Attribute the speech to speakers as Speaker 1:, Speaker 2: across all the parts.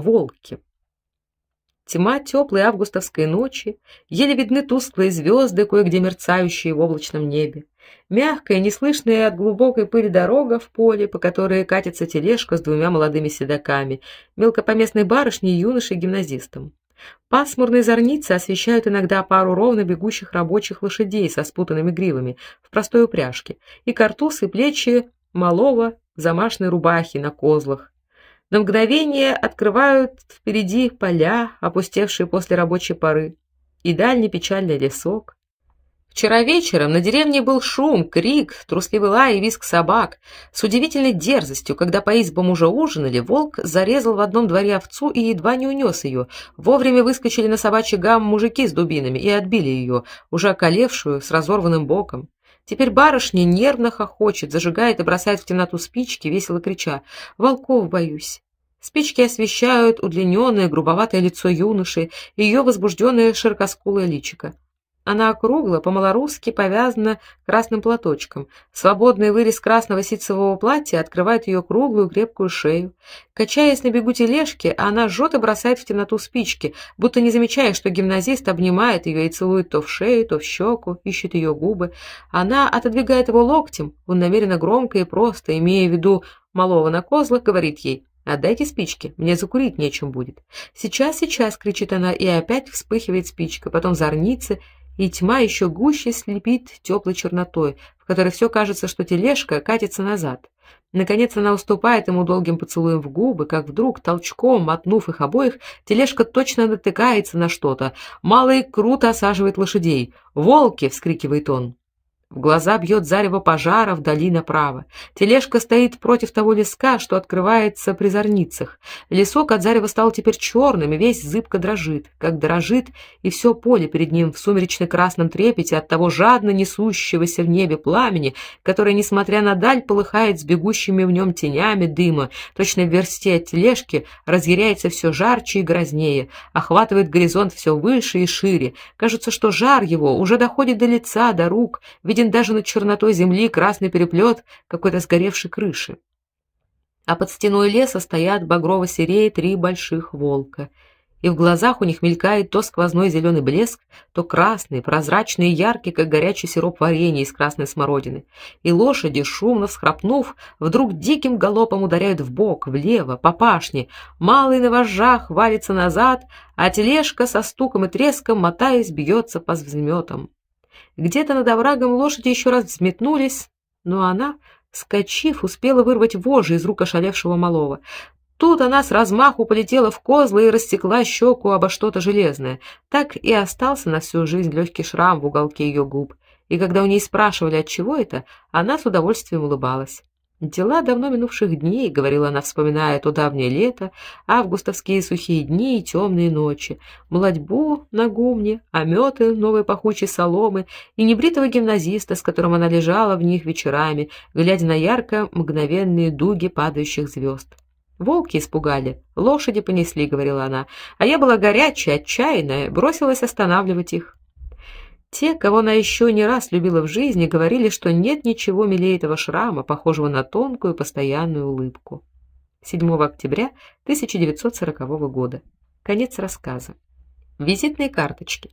Speaker 1: волки. Тьма теплой августовской ночи, еле видны тусклые звезды, кое-где мерцающие в облачном небе. Мягкая, неслышная от глубокой пыли дорога в поле, по которой катится тележка с двумя молодыми седаками, мелкопоместной барышней и юношей-гимназистом. Пасмурные зорницы освещают иногда пару ровно бегущих рабочих лошадей со спутанными гривами в простой упряжке и картуз и плечи малого в замашной рубахе на козлах, на мгновение открывают впереди поля, опустевшие после рабочей поры, и дальний печальный лесок. Вчера вечером на деревне был шум, крик, трусливый лай и визг собак. С удивительной дерзостью, когда по избам уже ужинали, волк зарезал в одном дворе овцу и едва не унес ее. Вовремя выскочили на собачий гам мужики с дубинами и отбили ее, уже околевшую, с разорванным боком. Теперь барышня нервно хохочет, зажигает и бросает в темноту спички, весело крича: "Волков боюсь". Спички освещают удлиненное грубоватое лицо юноши и ее возбужденное широкоскулое личико. Она округла, по-малорусски повязана красным платочком. Свободный вырез красного ситцевого платья открывает ее круглую крепкую шею. Качаясь на бегу тележки, она жжет и бросает в темноту спички, будто не замечая, что гимназист обнимает ее и целует то в шею, то в щеку, ищет ее губы. Она отодвигает его локтем, он намеренно громко и просто, имея в виду малого на козлах, говорит ей Отдайте спички, мне закурить нечем будет. Сейчас, сейчас, кричит она, и опять вспыхивает спичка, потом зорницы, и тьма еще гуще слепит теплой чернотой, в которой все кажется, что тележка катится назад. Наконец она уступает ему долгим поцелуем в губы, как вдруг толчком мотнув их обоих, тележка точно натыкается на что-то. Малый круто осаживает лошадей. "Волки!" вскрикивает он. В глаза бьет зарево пожара вдали направо. Тележка стоит против того леска, что открывается при зорницах. Лесок от зарева стал теперь черным, и весь зыбко дрожит, как дрожит и все поле перед ним в сумеречно-красном трепете от того жадно несущегося в небе пламени, которое, несмотря на даль, полыхает с бегущими в нем тенями дыма, точно в версте от тележки разъяряется все жарче и грознее, охватывает горизонт все выше и шире. Кажется, что жар его уже доходит до лица, до рук, Виден даже над чернотой земли красный переплет какой-то сгоревшей крыши. А под стеной леса стоят багрово-серые три больших волка, и в глазах у них мелькает то сквозной зеленый блеск, то красный, прозрачный и яркий, как горячий сироп варенья из красной смородины. И лошади, шумно всхрапнув, вдруг диким галопом ударяют в бок, влево, по пашне. Малый на вожжах валится назад, а тележка со стуком и треском, мотаясь, бьется по взметам. Где-то над оврагом лошади еще раз взметнулись, но она, скачив, успела вырвать вожжи из рук ошалевшего малого. Тут она с размаху полетела в козлы и растекла щеку обо что-то железное. Так и остался на всю жизнь легкий шрам в уголке ее губ. И когда у ней спрашивали, от чего это, она с удовольствием улыбалась. Дела давно минувших дней, говорила она, вспоминая то давнее лето, августовские сухие дни и темные ночи, молодьбу на гумне, ометы новой пахучей соломы и небритого гимназиста, с которым она лежала в них вечерами, глядя на ярко мгновенные дуги падающих звезд. Волки испугали, лошади понесли, говорила она. А я была горячая, отчаянная, бросилась останавливать их. Те, кого она еще не раз любила в жизни, говорили, что нет ничего милее этого шрама, похожего на тонкую постоянную улыбку. 7 октября 1940 года. Конец рассказа. Визитные карточки.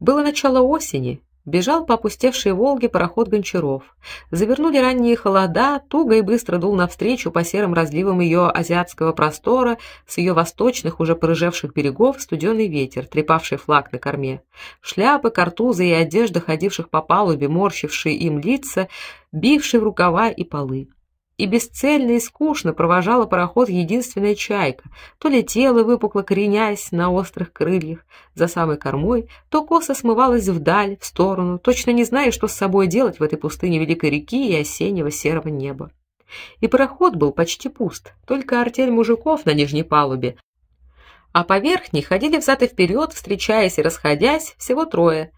Speaker 1: Было начало осени, Бежал по опустевшей Волге пароход Гончаров. Завернули ранние холода, туго и быстро дул навстречу по серым разливам ее азиатского простора, с ее восточных, уже порыжевших берегов, студеный ветер, трепавший флаг на корме. Шляпы, картузы и одежда ходивших по палубе, морщившие им лица, бившие в рукава и полы и бесцельно и скучно провожала пароход единственная чайка, то летела выпукло кренясь на острых крыльях за самой кормой, то косо смывалась вдаль, в сторону, точно не зная, что с собой делать в этой пустыне великой реки и осеннего серого неба. И пароход был почти пуст, только артель мужиков на нижней палубе, а по верхней ходили взад и вперед, встречаясь и расходясь, всего трое.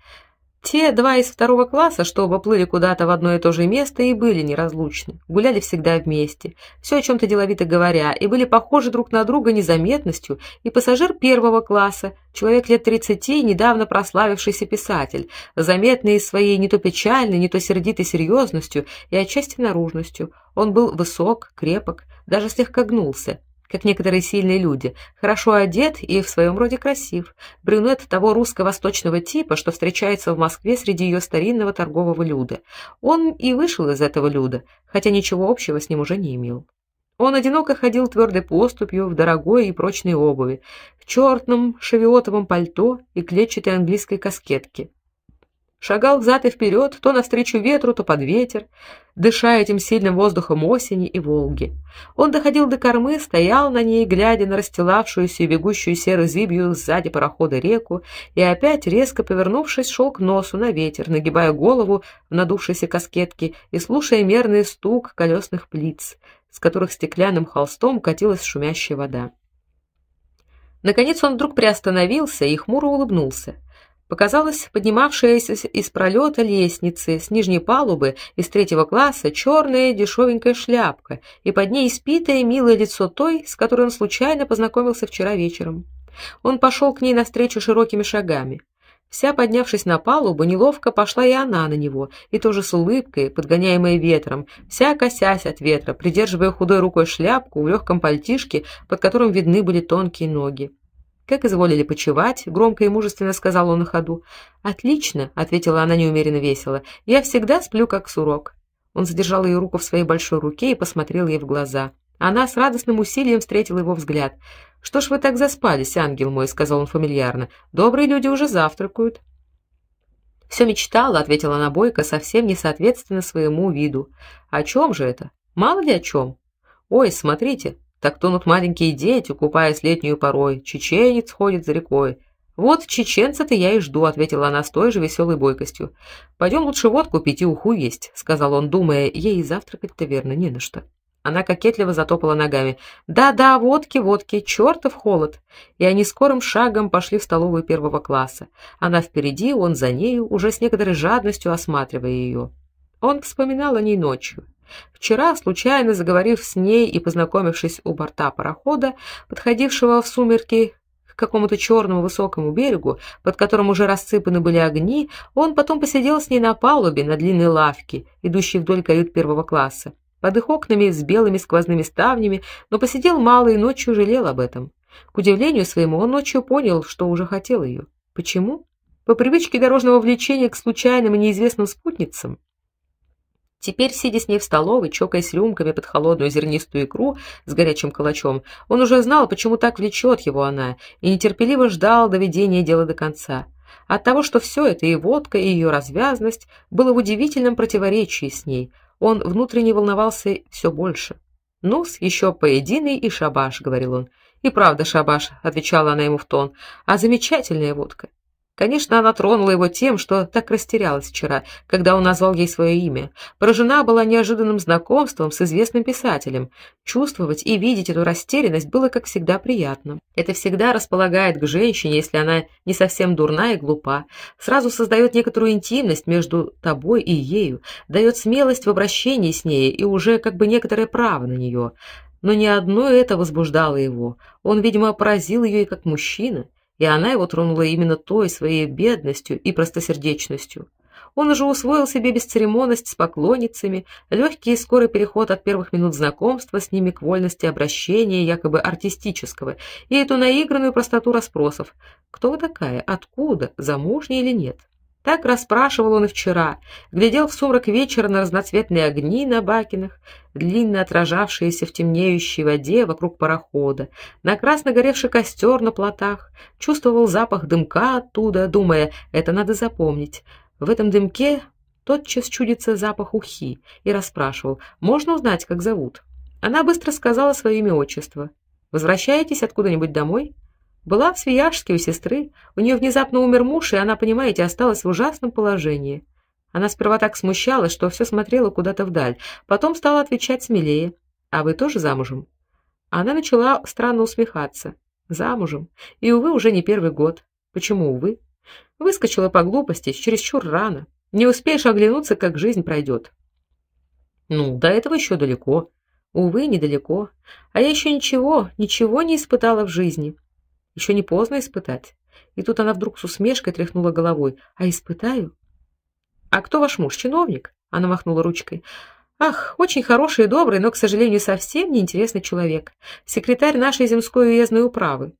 Speaker 1: Те два из второго класса, что оба плыли куда-то в одно и то же место, и были неразлучны. Гуляли всегда вместе, все о чем то деловито говоря, и были похожи друг на друга незаметностью, и пассажир первого класса, человек лет тридцати, недавно прославившийся писатель, заметный своей не то печальной, не то сердитой серьезностью и отчасти наружностью. Он был высок, крепок, даже слегка гнулся как некоторые сильные люди, хорошо одет и в своем роде красив. Брюнет того русско-восточного типа, что встречается в Москве среди ее старинного торгового люда. Он и вышел из этого люда, хотя ничего общего с ним уже не имел. Он одиноко ходил твердой поступью в дорогой и прочной обуви, в черном шевиотовом пальто и клетчатой английской каскетке шагал взад и вперед, то навстречу ветру, то под ветер, дыша этим сильным воздухом осени и Волги. Он доходил до кормы, стоял на ней, глядя на расстилавшуюся и бегущую серой зыбью сзади парохода реку, и опять, резко повернувшись, шел к носу на ветер, нагибая голову в надувшейся каскетке и слушая мерный стук колесных плиц, с которых стеклянным холстом катилась шумящая вода. Наконец он вдруг приостановился и хмуро улыбнулся показалась поднимавшаяся из пролета лестницы с нижней палубы из третьего класса черная дешевенькая шляпка и под ней испитое милое лицо той, с которой он случайно познакомился вчера вечером. Он пошел к ней навстречу широкими шагами. Вся поднявшись на палубу, неловко пошла и она на него, и тоже с улыбкой, подгоняемой ветром, вся косясь от ветра, придерживая худой рукой шляпку в легком пальтишке, под которым видны были тонкие ноги. Как изволили почевать? громко и мужественно сказал он на ходу. Отлично, ответила она неумеренно весело. Я всегда сплю как сурок. Он задержал ее руку в своей большой руке и посмотрел ей в глаза. Она с радостным усилием встретила его взгляд. Что ж вы так заспались, ангел мой, сказал он фамильярно. Добрые люди уже завтракают. Все мечтала, ответила она бойко, совсем не соответственно своему виду. О чем же это? Мало ли о чем. Ой, смотрите, так тонут маленькие дети, купаясь летнюю порой. Чеченец ходит за рекой. Вот чеченца-то я и жду, ответила она с той же веселой бойкостью. Пойдем лучше водку пить и уху есть, сказал он, думая, ей завтракать-то верно не на что. Она кокетливо затопала ногами. Да-да, водки, водки, чертов холод. И они скорым шагом пошли в столовую первого класса. Она впереди, он за нею, уже с некоторой жадностью осматривая ее. Он вспоминал о ней ночью. Вчера, случайно заговорив с ней и познакомившись у борта парохода, подходившего в сумерки к какому-то черному высокому берегу, под которым уже рассыпаны были огни, он потом посидел с ней на палубе на длинной лавке, идущей вдоль кают первого класса, под их окнами с белыми сквозными ставнями, но посидел мало и ночью жалел об этом. К удивлению своему, он ночью понял, что уже хотел ее. Почему? По привычке дорожного влечения к случайным и неизвестным спутницам. Теперь, сидя с ней в столовой, чокаясь рюмками под холодную зернистую икру с горячим калачом, он уже знал, почему так влечет его она, и нетерпеливо ждал доведения дела до конца. От того, что все это и водка, и ее развязность было в удивительном противоречии с ней, он внутренне волновался все больше. «Ну-с, еще поединый и шабаш», — говорил он. «И правда шабаш», — отвечала она ему в тон, — «а замечательная водка». Конечно, она тронула его тем, что так растерялась вчера, когда он назвал ей свое имя. Поражена была неожиданным знакомством с известным писателем. Чувствовать и видеть эту растерянность было, как всегда, приятно. Это всегда располагает к женщине, если она не совсем дурна и глупа. Сразу создает некоторую интимность между тобой и ею, дает смелость в обращении с ней и уже как бы некоторое право на нее. Но не одно это возбуждало его. Он, видимо, поразил ее и как мужчина и она его тронула именно той своей бедностью и простосердечностью. Он уже усвоил себе бесцеремонность с поклонницами, легкий и скорый переход от первых минут знакомства с ними к вольности обращения, якобы артистического, и эту наигранную простоту расспросов: кто вы такая, откуда, замужняя или нет? Так расспрашивал он и вчера, глядел в сумрак вечера на разноцветные огни на бакинах, длинно отражавшиеся в темнеющей воде вокруг парохода, на красно горевший костер на плотах, чувствовал запах дымка оттуда, думая, это надо запомнить. В этом дымке тотчас чудится запах ухи, и расспрашивал, можно узнать, как зовут. Она быстро сказала свое имя отчество. Возвращаетесь откуда-нибудь домой? Была в Свияжске у сестры. У нее внезапно умер муж, и она, понимаете, осталась в ужасном положении. Она сперва так смущалась, что все смотрела куда-то вдаль, потом стала отвечать смелее. А вы тоже замужем? Она начала странно усмехаться. Замужем. И увы, уже не первый год. Почему увы? Выскочила по глупости, чересчур рано. Не успеешь оглянуться, как жизнь пройдет. Ну, до этого еще далеко. Увы, недалеко. А я еще ничего, ничего не испытала в жизни. Еще не поздно испытать. И тут она вдруг с усмешкой тряхнула головой. А испытаю? А кто ваш муж, чиновник? Она махнула ручкой. Ах, очень хороший и добрый, но, к сожалению, совсем неинтересный человек. Секретарь нашей земской уездной управы.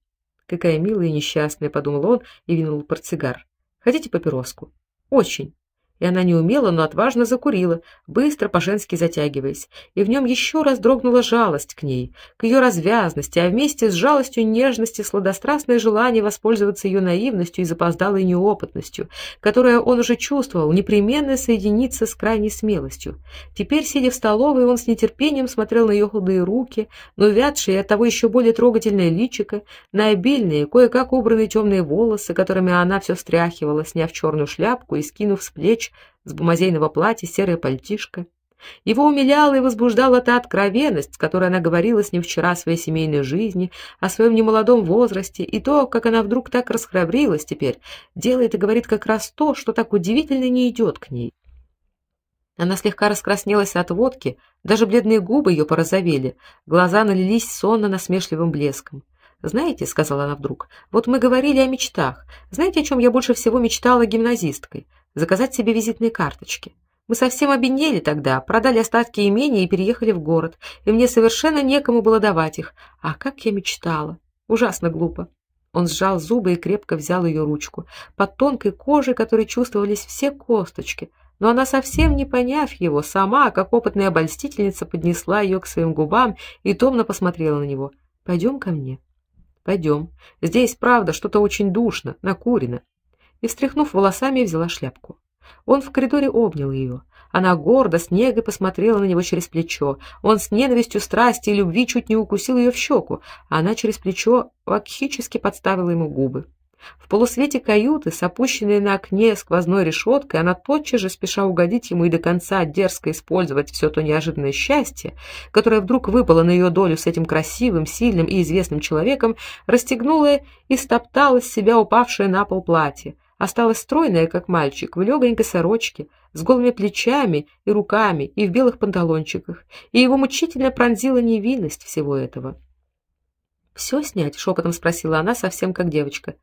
Speaker 1: Какая милая и несчастная, подумал он и вынул портсигар. Хотите папироску? Очень и она не умела, но отважно закурила, быстро по-женски затягиваясь, и в нем еще раз дрогнула жалость к ней, к ее развязности, а вместе с жалостью нежности сладострастное желание воспользоваться ее наивностью и запоздалой неопытностью, которое он уже чувствовал, непременно соединиться с крайней смелостью. Теперь, сидя в столовой, он с нетерпением смотрел на ее худые руки, но вятшие и оттого еще более трогательное личико, на обильные, кое-как убранные темные волосы, которыми она все встряхивала, сняв черную шляпку и скинув с плеч с бумазейного платья серое пальтишко. Его умиляла и возбуждала та откровенность, с которой она говорила с ним вчера о своей семейной жизни, о своем немолодом возрасте, и то, как она вдруг так расхрабрилась теперь, делает и говорит как раз то, что так удивительно не идет к ней. Она слегка раскраснелась от водки, даже бледные губы ее порозовели, глаза налились сонно-насмешливым блеском. Знаете, сказала она вдруг. Вот мы говорили о мечтах. Знаете, о чем я больше всего мечтала гимназисткой? Заказать себе визитные карточки. Мы совсем обеднели тогда, продали остатки имения и переехали в город, и мне совершенно некому было давать их. А как я мечтала. Ужасно глупо. Он сжал зубы и крепко взял ее ручку. Под тонкой кожей, которой чувствовались все косточки, но она совсем не поняв его, сама, как опытная обольстительница, поднесла ее к своим губам и томно посмотрела на него. «Пойдем ко мне. Пойдем. Здесь, правда, что-то очень душно, накурено. И встряхнув волосами, взяла шляпку. Он в коридоре обнял ее. Она гордо с негой посмотрела на него через плечо. Он с ненавистью, страсти и любви чуть не укусил ее в щеку, а она через плечо вакхически подставила ему губы. В полусвете каюты, с опущенной на окне сквозной решеткой, она тотчас же, спеша угодить ему и до конца дерзко использовать все то неожиданное счастье, которое вдруг выпало на ее долю с этим красивым, сильным и известным человеком, расстегнула и стоптала с себя упавшее на пол платье. Осталась стройная, как мальчик, в легонькой сорочке, с голыми плечами и руками и в белых панталончиках, и его мучительно пронзила невинность всего этого. «Все снять?» — шепотом спросила она, совсем как девочка.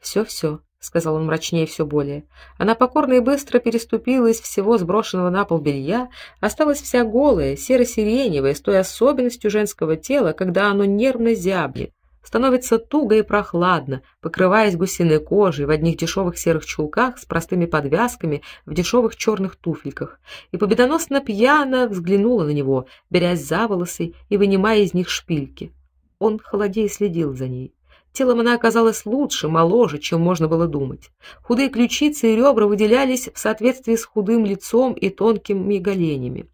Speaker 1: Все-все, сказал он мрачнее все более. Она покорно и быстро переступила из всего сброшенного на пол белья, осталась вся голая, серо-сиреневая, с той особенностью женского тела, когда оно нервно зябнет, становится туго и прохладно, покрываясь гусиной кожей в одних дешевых серых чулках с простыми подвязками в дешевых черных туфельках, и победоносно пьяно взглянула на него, берясь за волосы и вынимая из них шпильки. Он холодея следил за ней. Телом она оказалась лучше, моложе, чем можно было думать. Худые ключицы и ребра выделялись в соответствии с худым лицом и тонкими голенями.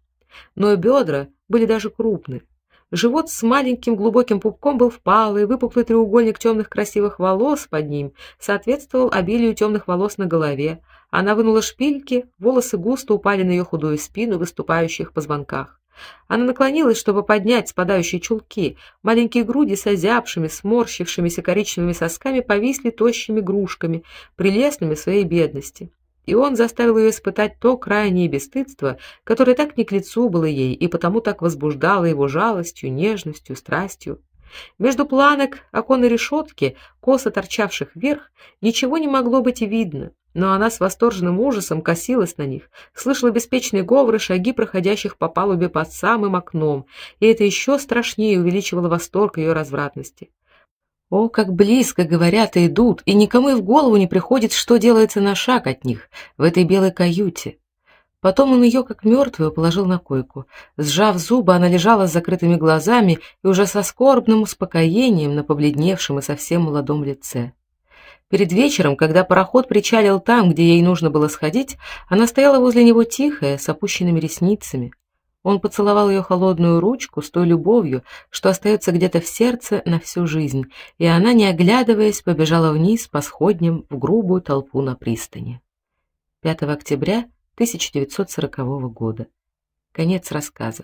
Speaker 1: Но бедра были даже крупны. Живот с маленьким глубоким пупком был впалый, выпуклый треугольник темных красивых волос под ним соответствовал обилию темных волос на голове. Она вынула шпильки, волосы густо упали на ее худую спину, выступающих позвонках. Она наклонилась, чтобы поднять спадающие чулки. Маленькие груди с озябшими, сморщившимися коричневыми сосками повисли тощими грушками, прелестными в своей бедности. И он заставил ее испытать то крайнее бесстыдство, которое так не к лицу было ей и потому так возбуждало его жалостью, нежностью, страстью. Между планок оконной решетки, косо торчавших вверх, ничего не могло быть и видно но она с восторженным ужасом косилась на них, слышала беспечные говоры, шаги проходящих по палубе под самым окном, и это еще страшнее увеличивало восторг ее развратности. О, как близко говорят и идут, и никому и в голову не приходит, что делается на шаг от них в этой белой каюте. Потом он ее, как мертвую, положил на койку. Сжав зубы, она лежала с закрытыми глазами и уже со скорбным успокоением на побледневшем и совсем молодом лице. Перед вечером, когда пароход причалил там, где ей нужно было сходить, она стояла возле него тихая, с опущенными ресницами. Он поцеловал ее холодную ручку с той любовью, что остается где-то в сердце на всю жизнь, и она, не оглядываясь, побежала вниз по сходням в грубую толпу на пристани. 5 октября 1940 года. Конец рассказа.